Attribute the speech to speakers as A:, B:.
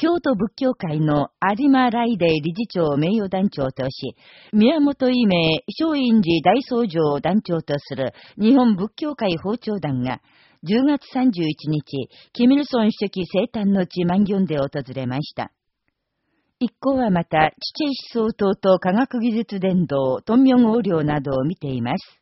A: 京都仏教会の有馬来イ理事長名誉団長とし、宮本伊明松陰寺大僧正を団長とする日本仏教会包丁団が、10月31日、キミルソン主席生誕の地万行で訪れました。一行はまた、父思想党と科学技術伝道、トンミョン横領などを見ています。